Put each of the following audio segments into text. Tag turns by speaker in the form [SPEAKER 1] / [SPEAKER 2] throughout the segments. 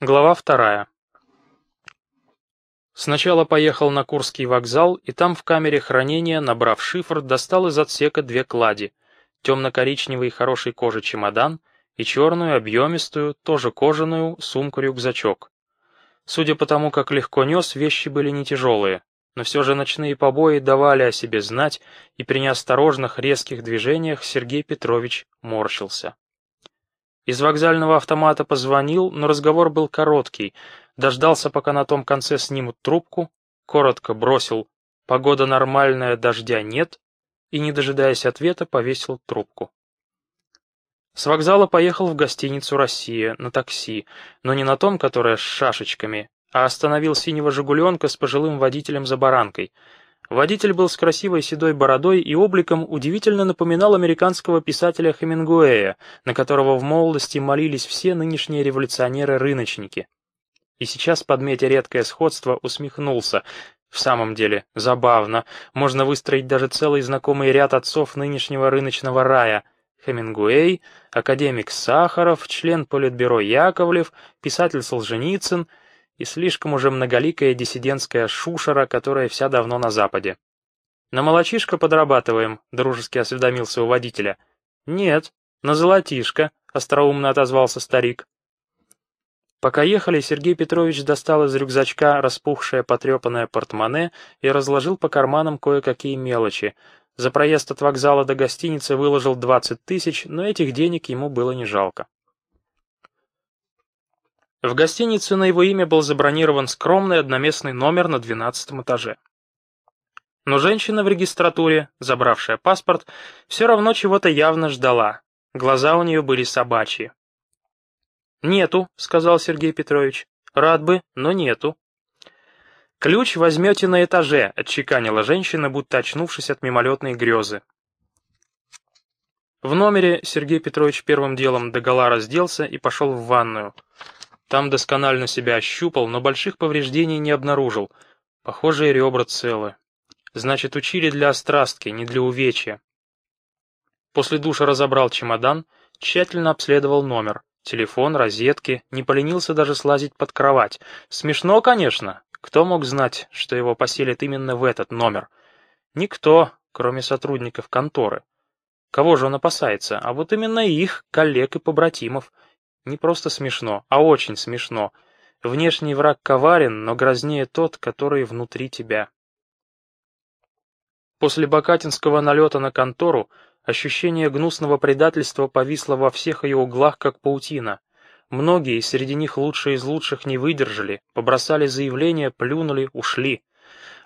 [SPEAKER 1] Глава вторая. Сначала поехал на Курский вокзал, и там в камере хранения, набрав шифр, достал из отсека две клади, темно-коричневый хорошей кожи чемодан и черную, объемистую, тоже кожаную, сумку-рюкзачок. Судя по тому, как легко нес, вещи были не тяжелые, но все же ночные побои давали о себе знать, и при неосторожных резких движениях Сергей Петрович морщился. Из вокзального автомата позвонил, но разговор был короткий. Дождался, пока на том конце снимут трубку, коротко бросил «Погода нормальная, дождя нет» и, не дожидаясь ответа, повесил трубку. С вокзала поехал в гостиницу «Россия» на такси, но не на том, которое с шашечками, а остановил синего «Жигуленка» с пожилым водителем за баранкой — Водитель был с красивой седой бородой и обликом удивительно напоминал американского писателя Хемингуэя, на которого в молодости молились все нынешние революционеры-рыночники. И сейчас, подметя редкое сходство, усмехнулся. В самом деле, забавно. Можно выстроить даже целый знакомый ряд отцов нынешнего рыночного рая. Хемингуэй, академик Сахаров, член Политбюро Яковлев, писатель Солженицын — и слишком уже многоликая диссидентская шушера, которая вся давно на Западе. «На молочишко подрабатываем», — дружески осведомился у водителя. «Нет, на золотишко», — остроумно отозвался старик. Пока ехали, Сергей Петрович достал из рюкзачка распухшее потрепанное портмоне и разложил по карманам кое-какие мелочи. За проезд от вокзала до гостиницы выложил 20 тысяч, но этих денег ему было не жалко. В гостинице на его имя был забронирован скромный одноместный номер на двенадцатом этаже. Но женщина в регистратуре, забравшая паспорт, все равно чего-то явно ждала. Глаза у нее были собачьи. «Нету», — сказал Сергей Петрович. «Рад бы, но нету». «Ключ возьмете на этаже», — отчеканила женщина, будто очнувшись от мимолетной грезы. В номере Сергей Петрович первым делом догола разделся и пошел в ванную. Там досконально себя ощупал, но больших повреждений не обнаружил. Похожие ребра целы. Значит, учили для острастки, не для увечья. После душа разобрал чемодан, тщательно обследовал номер. Телефон, розетки, не поленился даже слазить под кровать. Смешно, конечно. Кто мог знать, что его поселят именно в этот номер? Никто, кроме сотрудников конторы. Кого же он опасается? А вот именно их, коллег и побратимов. Не просто смешно, а очень смешно. Внешний враг коварен, но грознее тот, который внутри тебя. После Бакатинского налета на контору ощущение гнусного предательства повисло во всех ее углах, как паутина. Многие, среди них лучшие из лучших, не выдержали, побросали заявления, плюнули, ушли.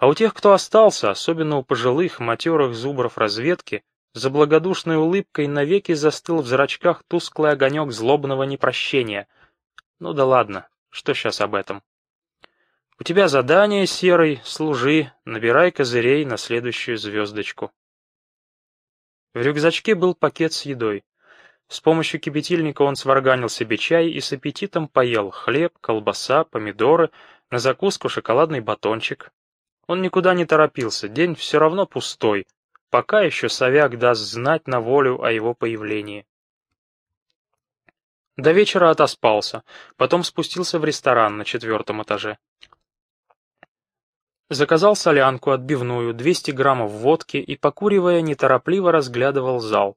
[SPEAKER 1] А у тех, кто остался, особенно у пожилых, матерых зубров разведки, за благодушной улыбкой навеки застыл в зрачках тусклый огонек злобного непрощения. Ну да ладно, что сейчас об этом? У тебя задание, Серый, служи, набирай козырей на следующую звездочку. В рюкзачке был пакет с едой. С помощью кипятильника он сварганил себе чай и с аппетитом поел хлеб, колбаса, помидоры, на закуску шоколадный батончик. Он никуда не торопился, день все равно пустой, Пока еще Совяк даст знать на волю о его появлении. До вечера отоспался, потом спустился в ресторан на четвертом этаже. Заказал солянку, отбивную, 200 граммов водки и, покуривая, неторопливо разглядывал зал.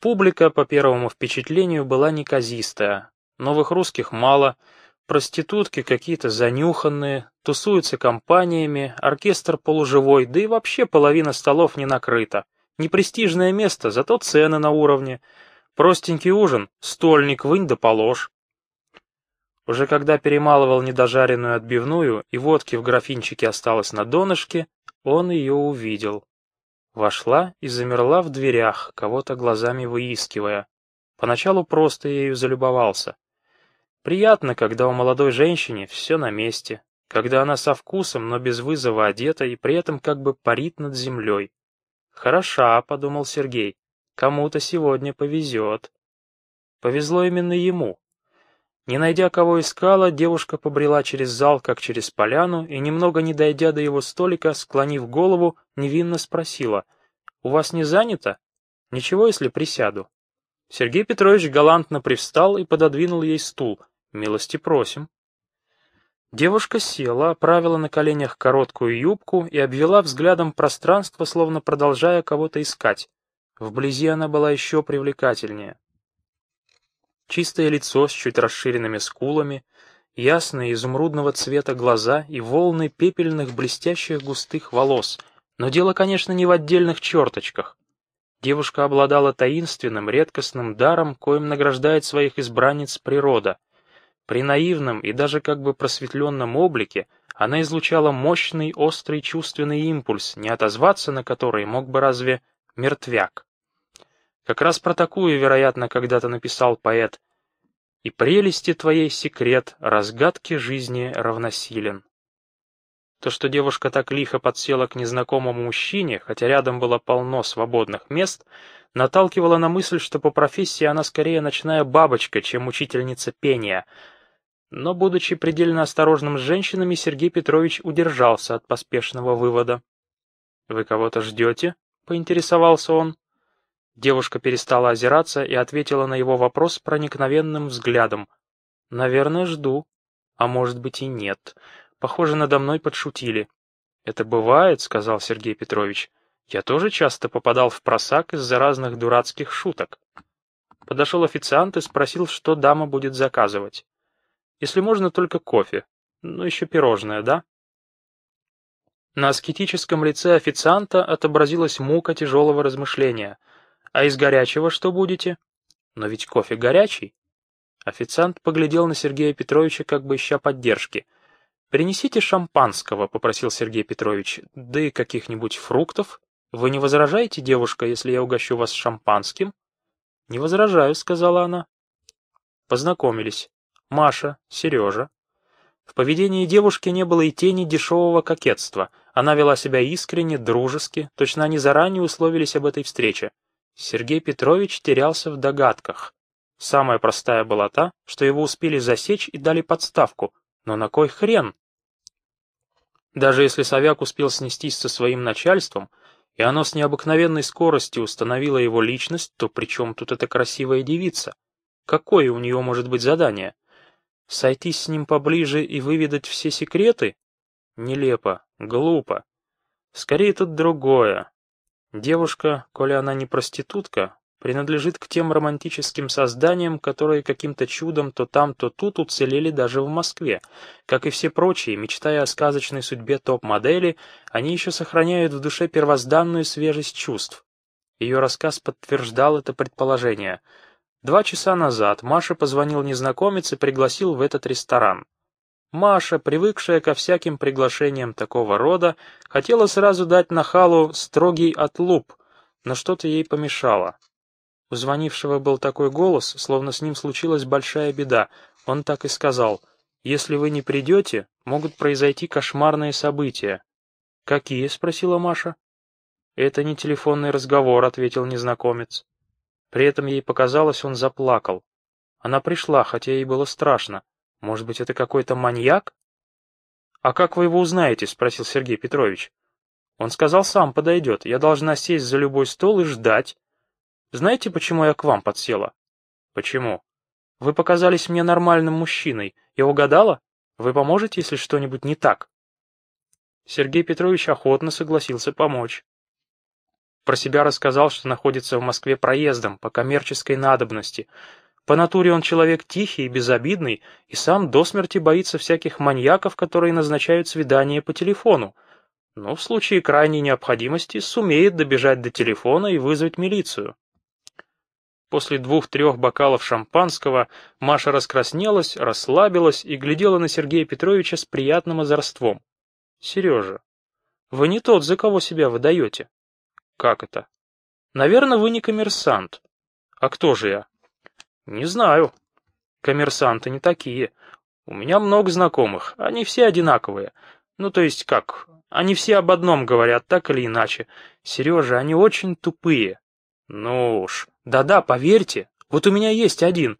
[SPEAKER 1] Публика, по первому впечатлению, была неказистая. Новых русских мало — Проститутки какие-то занюханные, тусуются компаниями, оркестр полуживой, да и вообще половина столов не накрыта. Непрестижное место, зато цены на уровне. Простенький ужин, стольник вынь да положь. Уже когда перемалывал недожаренную отбивную и водки в графинчике осталось на донышке, он ее увидел. Вошла и замерла в дверях, кого-то глазами выискивая. Поначалу просто ею залюбовался. Приятно, когда у молодой женщины все на месте, когда она со вкусом, но без вызова одета и при этом как бы парит над землей. «Хороша», — подумал Сергей, — «кому-то сегодня повезет». Повезло именно ему. Не найдя кого искала, девушка побрела через зал, как через поляну, и, немного не дойдя до его столика, склонив голову, невинно спросила, «У вас не занято? Ничего, если присяду?» Сергей Петрович галантно привстал и пододвинул ей стул — Милости просим. Девушка села, оправила на коленях короткую юбку и обвела взглядом пространство, словно продолжая кого-то искать. Вблизи она была еще привлекательнее. Чистое лицо с чуть расширенными скулами, ясные изумрудного цвета глаза и волны пепельных блестящих густых волос. Но дело, конечно, не в отдельных черточках. Девушка обладала таинственным, редкостным даром, коим награждает своих избранниц природа. При наивном и даже как бы просветленном облике она излучала мощный, острый чувственный импульс, не отозваться на который мог бы разве мертвяк. Как раз про такую, вероятно, когда-то написал поэт «И прелести твоей секрет, разгадке жизни равносилен». То, что девушка так лихо подсела к незнакомому мужчине, хотя рядом было полно свободных мест, наталкивало на мысль, что по профессии она скорее ночная бабочка, чем учительница пения. Но, будучи предельно осторожным с женщинами, Сергей Петрович удержался от поспешного вывода. «Вы кого-то ждете?» — поинтересовался он. Девушка перестала озираться и ответила на его вопрос проникновенным взглядом. «Наверное, жду. А может быть и нет. Похоже, надо мной подшутили». «Это бывает», — сказал Сергей Петрович. «Я тоже часто попадал в просак из-за разных дурацких шуток». Подошел официант и спросил, что дама будет заказывать. «Если можно, только кофе. Ну, еще пирожное, да?» На аскетическом лице официанта отобразилась мука тяжелого размышления — «А из горячего что будете?» «Но ведь кофе горячий». Официант поглядел на Сергея Петровича, как бы ища поддержки. «Принесите шампанского», — попросил Сергей Петрович, — «да и каких-нибудь фруктов. Вы не возражаете, девушка, если я угощу вас шампанским?» «Не возражаю», — сказала она. Познакомились. Маша, Сережа. В поведении девушки не было и тени дешевого кокетства. Она вела себя искренне, дружески, точно они заранее условились об этой встрече. Сергей Петрович терялся в догадках. Самая простая была та, что его успели засечь и дали подставку. Но на кой хрен? Даже если Совяк успел снестись со своим начальством, и оно с необыкновенной скоростью установило его личность, то при чем тут эта красивая девица? Какое у нее может быть задание? Сойтись с ним поближе и выведать все секреты? Нелепо, глупо. Скорее тут другое. Девушка, коли она не проститутка, принадлежит к тем романтическим созданиям, которые каким-то чудом то там, то тут уцелели даже в Москве. Как и все прочие, мечтая о сказочной судьбе топ-модели, они еще сохраняют в душе первозданную свежесть чувств. Ее рассказ подтверждал это предположение. Два часа назад Маша позвонил незнакомец и пригласил в этот ресторан. Маша, привыкшая ко всяким приглашениям такого рода, хотела сразу дать нахалу строгий отлуп, но что-то ей помешало. У звонившего был такой голос, словно с ним случилась большая беда. Он так и сказал, «Если вы не придете, могут произойти кошмарные события». «Какие?» — спросила Маша. «Это не телефонный разговор», — ответил незнакомец. При этом ей показалось, он заплакал. Она пришла, хотя ей было страшно. Может быть, это какой-то маньяк? «А как вы его узнаете?» — спросил Сергей Петрович. Он сказал, сам подойдет. Я должна сесть за любой стол и ждать. Знаете, почему я к вам подсела? Почему? Вы показались мне нормальным мужчиной. Я угадала? Вы поможете, если что-нибудь не так? Сергей Петрович охотно согласился помочь. Про себя рассказал, что находится в Москве проездом по коммерческой надобности, по натуре он человек тихий и безобидный, и сам до смерти боится всяких маньяков, которые назначают свидания по телефону. Но в случае крайней необходимости сумеет добежать до телефона и вызвать милицию. После двух-трех бокалов шампанского Маша раскраснелась, расслабилась и глядела на Сергея Петровича с приятным озорством. «Сережа, вы не тот, за кого себя выдаете». «Как это?» «Наверное, вы не коммерсант». «А кто же я?» «Не знаю. Коммерсанты не такие. У меня много знакомых, они все одинаковые. Ну, то есть как, они все об одном говорят, так или иначе. Сережа, они очень тупые». «Ну уж, да-да, поверьте, вот у меня есть один.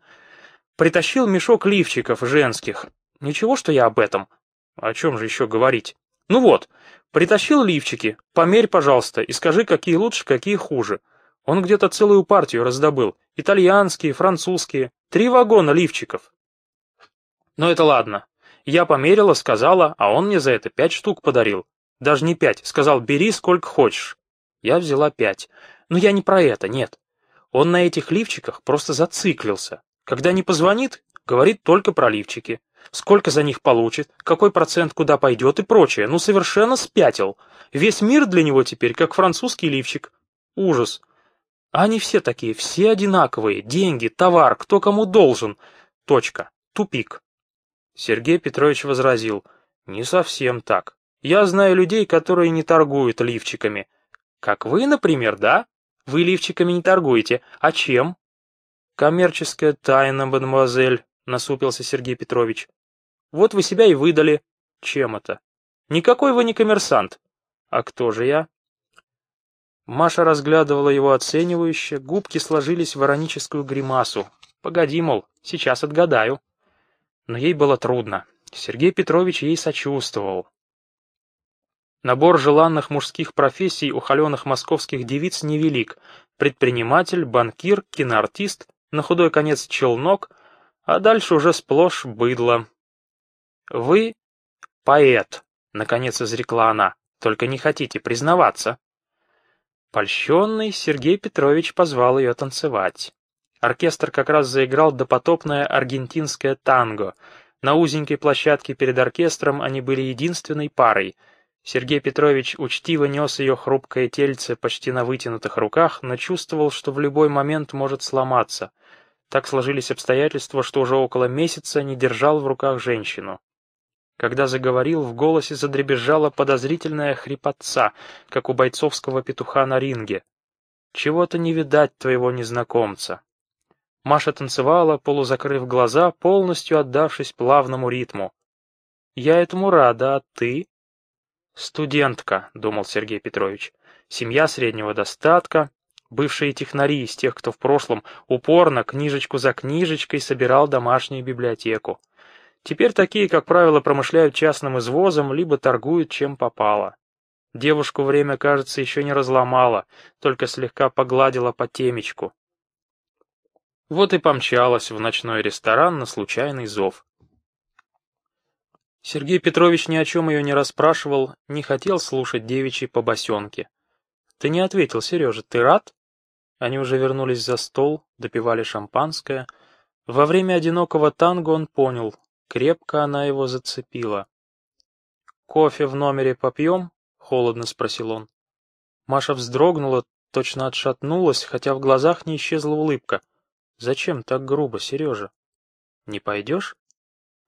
[SPEAKER 1] Притащил мешок лифчиков женских. Ничего, что я об этом? О чем же еще говорить? Ну вот, притащил лифчики, померь, пожалуйста, и скажи, какие лучше, какие хуже. Он где-то целую партию раздобыл. Итальянские, французские. Три вагона лифчиков. Но это ладно. Я померила, сказала, а он мне за это пять штук подарил. Даже не пять, сказал, бери сколько хочешь. Я взяла пять. Но я не про это, нет. Он на этих лифчиках просто зациклился. Когда не позвонит, говорит только про лифчики. Сколько за них получит, какой процент куда пойдет и прочее. Ну, совершенно спятил. Весь мир для него теперь как французский лифчик. Ужас. Они все такие, все одинаковые. Деньги, товар, кто кому должен. Точка. Тупик. Сергей Петрович возразил. Не совсем так. Я знаю людей, которые не торгуют лифчиками. Как вы, например, да? Вы лифчиками не торгуете. А чем? Коммерческая тайна, мадемуазель, насупился Сергей Петрович. Вот вы себя и выдали. Чем это? Никакой вы не коммерсант. А кто же я? Маша разглядывала его оценивающе, губки сложились в ироническую гримасу. Погоди, мол, сейчас отгадаю. Но ей было трудно. Сергей Петрович ей сочувствовал. Набор желанных мужских профессий у холеных московских девиц невелик. Предприниматель, банкир, киноартист, на худой конец челнок, а дальше уже сплошь быдло. «Вы поэт», — наконец изрекла она, — «только не хотите признаваться». Польщенный Сергей Петрович позвал ее танцевать. Оркестр как раз заиграл допотопное аргентинское танго. На узенькой площадке перед оркестром они были единственной парой. Сергей Петрович учтиво нес ее хрупкое тельце почти на вытянутых руках, но чувствовал, что в любой момент может сломаться. Так сложились обстоятельства, что уже около месяца не держал в руках женщину. Когда заговорил, в голосе задребезжала подозрительная хрипотца, как у бойцовского петуха на ринге. «Чего-то не видать твоего незнакомца». Маша танцевала, полузакрыв глаза, полностью отдавшись плавному ритму. «Я этому рада, а ты?» «Студентка», — думал Сергей Петрович. «Семья среднего достатка, бывшие технари из тех, кто в прошлом упорно, книжечку за книжечкой, собирал домашнюю библиотеку. Теперь такие, как правило, промышляют частным извозом, либо торгуют чем попало. Девушку время, кажется, еще не разломала, только слегка погладила по темечку. Вот и помчалась в ночной ресторан на случайный зов. Сергей Петрович ни о чем ее не расспрашивал, не хотел слушать девичьи побосенки. «Ты не ответил, Сережа, ты рад?» Они уже вернулись за стол, допивали шампанское. Во время одинокого танго он понял, Крепко она его зацепила. «Кофе в номере попьем?» — холодно спросил он. Маша вздрогнула, точно отшатнулась, хотя в глазах не исчезла улыбка. «Зачем так грубо, Сережа?» «Не пойдешь?»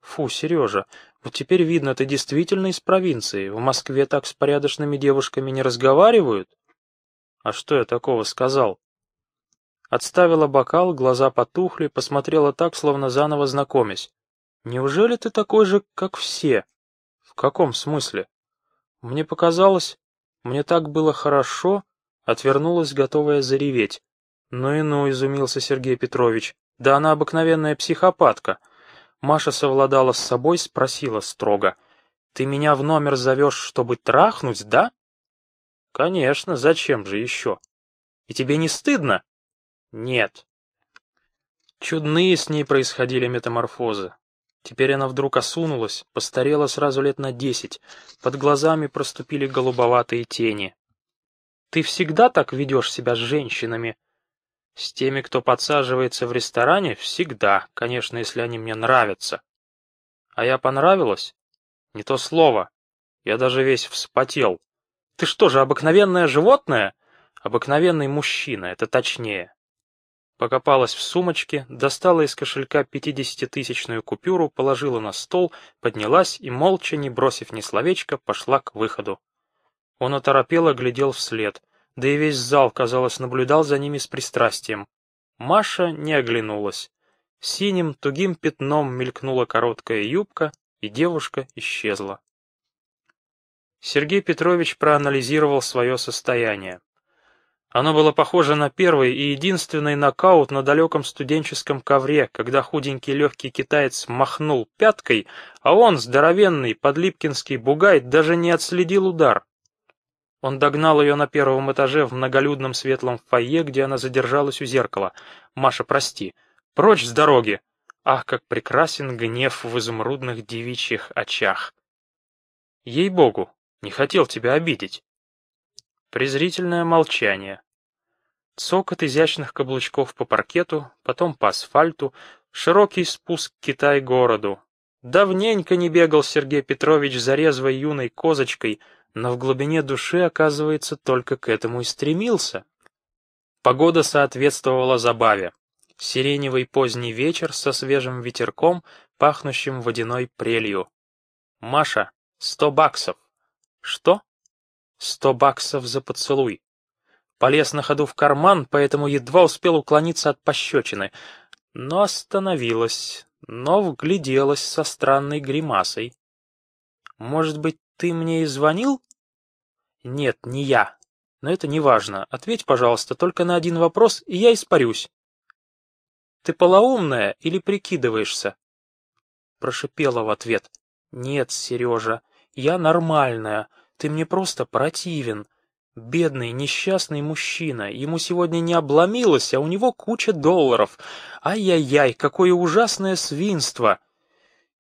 [SPEAKER 1] «Фу, Сережа, вот теперь видно, ты действительно из провинции. В Москве так с порядочными девушками не разговаривают?» «А что я такого сказал?» Отставила бокал, глаза потухли, посмотрела так, словно заново знакомясь. Неужели ты такой же, как все? В каком смысле? Мне показалось, мне так было хорошо, отвернулась, готовая зареветь. Ну и ну, изумился Сергей Петрович. Да она обыкновенная психопатка. Маша совладала с собой, спросила строго. Ты меня в номер зовешь, чтобы трахнуть, да? Конечно, зачем же еще? И тебе не стыдно? Нет. Чудные с ней происходили метаморфозы. Теперь она вдруг осунулась, постарела сразу лет на десять, под глазами проступили голубоватые тени. «Ты всегда так ведешь себя с женщинами?» «С теми, кто подсаживается в ресторане, всегда, конечно, если они мне нравятся». «А я понравилась?» «Не то слово. Я даже весь вспотел. Ты что же, обыкновенное животное?» «Обыкновенный мужчина, это точнее. Покопалась в сумочке, достала из кошелька пятидесятитысячную купюру, положила на стол, поднялась и, молча, не бросив ни словечка, пошла к выходу. Он оторопело глядел вслед, да и весь зал, казалось, наблюдал за ними с пристрастием. Маша не оглянулась. Синим, тугим пятном мелькнула короткая юбка, и девушка исчезла. Сергей Петрович проанализировал свое состояние. Оно было похоже на первый и единственный нокаут на далеком студенческом ковре, когда худенький легкий китаец махнул пяткой, а он, здоровенный, подлипкинский бугай, даже не отследил удар. Он догнал ее на первом этаже в многолюдном светлом фойе, где она задержалась у зеркала. «Маша, прости. Прочь с дороги!» Ах, как прекрасен гнев в изумрудных девичьих очах! Ей-богу, не хотел тебя обидеть. Презрительное молчание. Цокот изящных каблучков по паркету, потом по асфальту, широкий спуск Китай-городу. Давненько не бегал Сергей Петрович за резвой юной козочкой, но в глубине души, оказывается, только к этому и стремился. Погода соответствовала забаве. Сиреневый поздний вечер со свежим ветерком, пахнущим водяной прелью. «Маша, сто баксов». «Что?» «Сто баксов за поцелуй». Полез на ходу в карман, поэтому едва успел уклониться от пощечины. Но остановилась, но вгляделась со странной гримасой. «Может быть, ты мне и звонил?» «Нет, не я. Но это не важно. Ответь, пожалуйста, только на один вопрос, и я испарюсь». «Ты полоумная или прикидываешься?» Прошипела в ответ. «Нет, Сережа, я нормальная. Ты мне просто противен. Бедный, несчастный мужчина. Ему сегодня не обломилось, а у него куча долларов. Ай-яй-яй, какое ужасное свинство.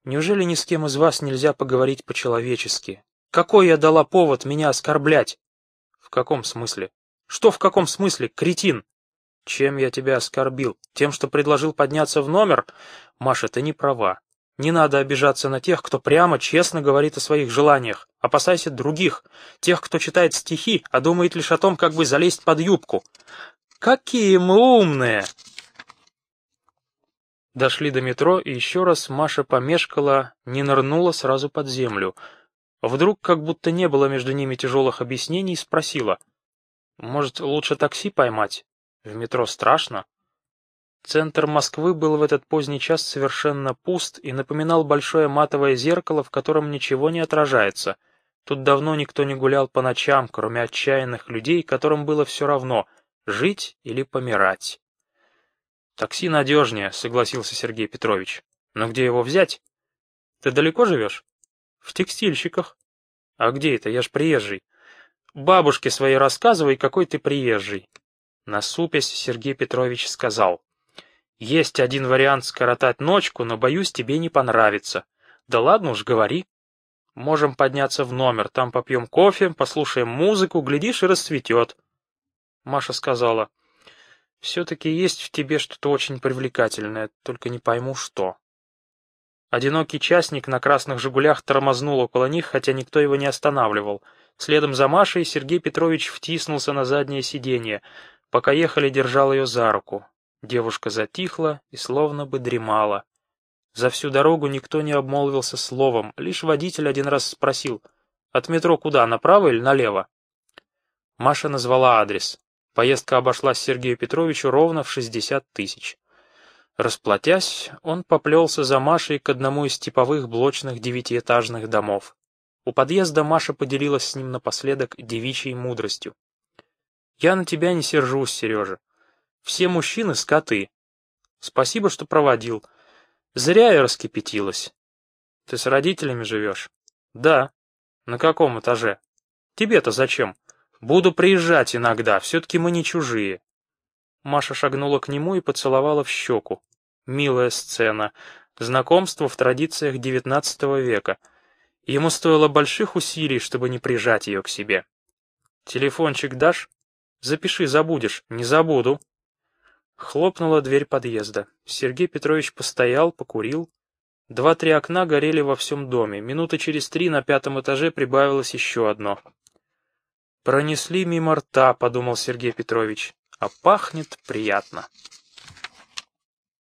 [SPEAKER 1] Неужели ни с кем из вас нельзя поговорить по-человечески? Какой я дала повод меня оскорблять? В каком смысле? Что в каком смысле, кретин? Чем я тебя оскорбил? Тем, что предложил подняться в номер? Маша, ты не права. Не надо обижаться на тех, кто прямо, честно говорит о своих желаниях. Опасайся других, тех, кто читает стихи, а думает лишь о том, как бы залезть под юбку. Какие мы умные! Дошли до метро, и еще раз Маша помешкала, не нырнула сразу под землю. Вдруг, как будто не было между ними тяжелых объяснений, спросила. «Может, лучше такси поймать? В метро страшно?» Центр Москвы был в этот поздний час совершенно пуст и напоминал большое матовое зеркало, в котором ничего не отражается. Тут давно никто не гулял по ночам, кроме отчаянных людей, которым было все равно, жить или помирать. «Такси надежнее», — согласился Сергей Петрович. «Но где его взять?» «Ты далеко живешь?» «В текстильщиках». «А где это? Я ж приезжий». «Бабушке своей рассказывай, какой ты приезжий». Насупясь, Сергей Петрович сказал. Есть один вариант скоротать ночку, но, боюсь, тебе не понравится. Да ладно уж, говори. Можем подняться в номер, там попьем кофе, послушаем музыку, глядишь, и расцветет. Маша сказала, все-таки есть в тебе что-то очень привлекательное, только не пойму, что. Одинокий частник на красных «Жигулях» тормознул около них, хотя никто его не останавливал. Следом за Машей Сергей Петрович втиснулся на заднее сиденье. Пока ехали, держал ее за руку. Девушка затихла и словно бы дремала. За всю дорогу никто не обмолвился словом, лишь водитель один раз спросил, «От метро куда, направо или налево?» Маша назвала адрес. Поездка обошлась Сергею Петровичу ровно в 60 тысяч. Расплатясь, он поплелся за Машей к одному из типовых блочных девятиэтажных домов. У подъезда Маша поделилась с ним напоследок девичьей мудростью. «Я на тебя не сержусь, Сережа. Все мужчины — скоты. Спасибо, что проводил. Зря я раскипятилась. Ты с родителями живешь? Да. На каком этаже? Тебе-то зачем? Буду приезжать иногда, все-таки мы не чужие. Маша шагнула к нему и поцеловала в щеку. Милая сцена. Знакомство в традициях XIX века. Ему стоило больших усилий, чтобы не прижать ее к себе. «Телефончик дашь? Запиши, забудешь. Не забуду». Хлопнула дверь подъезда. Сергей Петрович постоял, покурил. Два-три окна горели во всем доме. Минуты через три на пятом этаже прибавилось еще одно. «Пронесли мимо рта», — подумал Сергей Петрович. «А пахнет приятно».